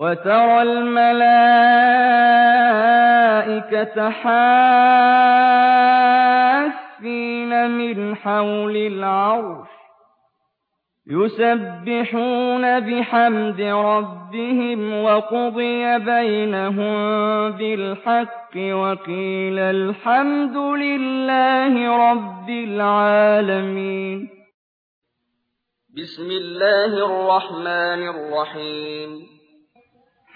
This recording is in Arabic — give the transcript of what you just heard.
وَتَرَى الْمَلَائِكَةَ حَافِّينَ مِنْ حَوْلِ الْعَرْشِ يُسَبِّحُونَ بِحَمْدِ رَبِّهِمْ وَقُضِيَ بَيْنَهُم بِالْحَقِّ وَقِيلَ الْحَمْدُ لِلَّهِ رَبِّ الْعَالَمِينَ. بسم الله الرحمن الرحيم.